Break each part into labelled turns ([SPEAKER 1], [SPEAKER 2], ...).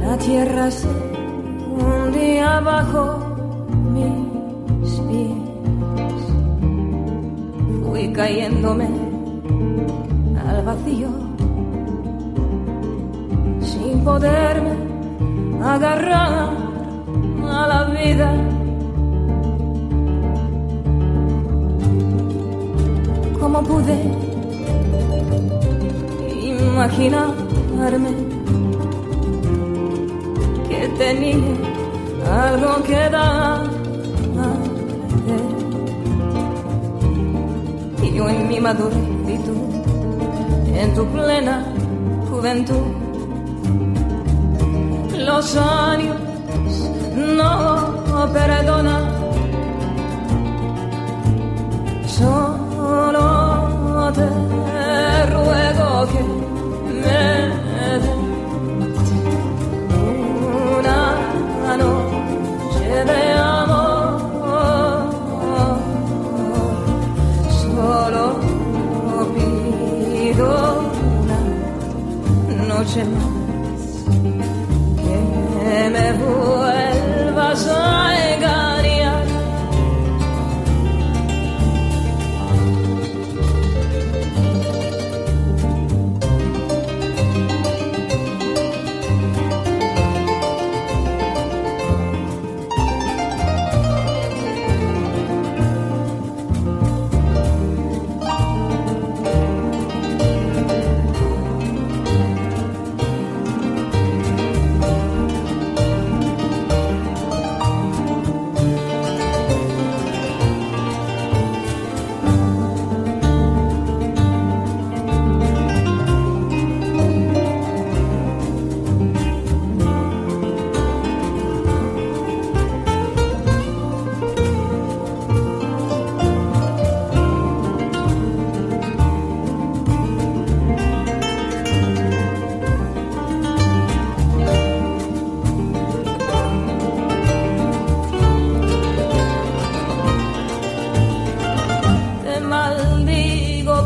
[SPEAKER 1] La tierra se hundía bajo mis pies. Fui cayéndome al vacío sin poderme agarrar a la vida. ¿Cómo pude imaginarme que tenía algo que dar? Y yo en mi madurez y tú en tu plena juventud. Los años no perdonan. Solo te noche de amor. Solo pido una noche más que me vuelvas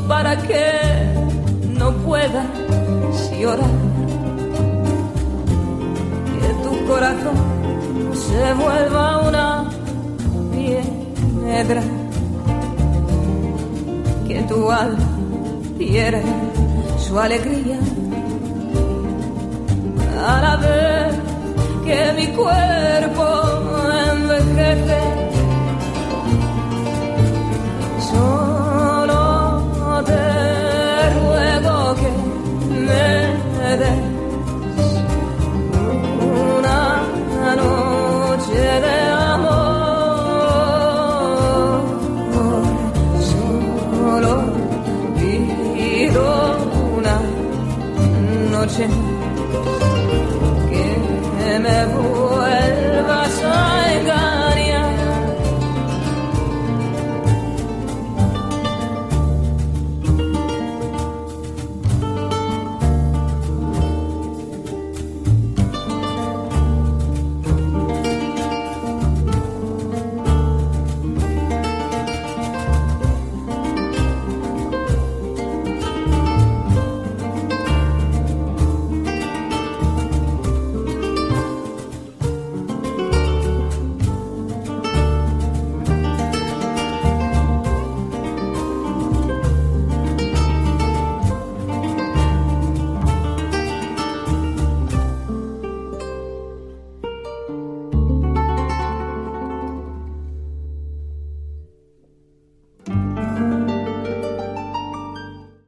[SPEAKER 1] para que no puedas llorar. Que tu corazón se vuelva una piedra. Que tu alma pierda su alegría. A la vez que mi cuerpo envejece una noche de amor. Solo pido una noche que me voy.